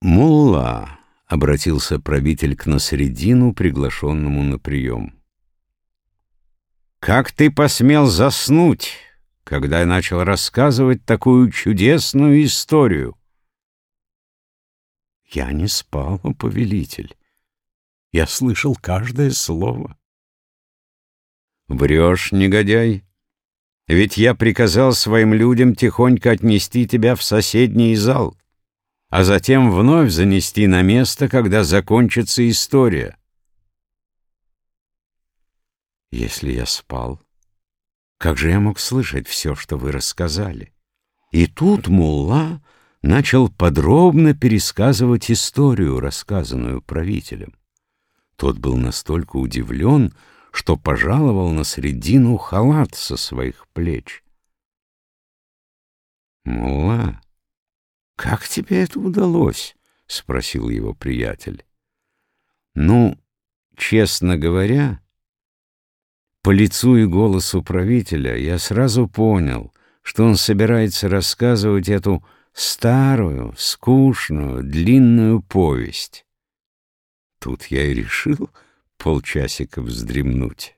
«Мулла», — обратился правитель к Насредину, приглашенному на прием. «Как ты посмел заснуть, когда я начал рассказывать такую чудесную историю?» «Я не спал, повелитель. Я слышал каждое слово». «Врешь, негодяй. Ведь я приказал своим людям тихонько отнести тебя в соседний зал» а затем вновь занести на место, когда закончится история. Если я спал, как же я мог слышать все, что вы рассказали? И тут мулла начал подробно пересказывать историю, рассказанную правителем. Тот был настолько удивлен, что пожаловал на средину халат со своих плеч. «Мулла, «Как тебе это удалось?» — спросил его приятель. «Ну, честно говоря, по лицу и голосу правителя я сразу понял, что он собирается рассказывать эту старую, скучную, длинную повесть. Тут я и решил полчасика вздремнуть».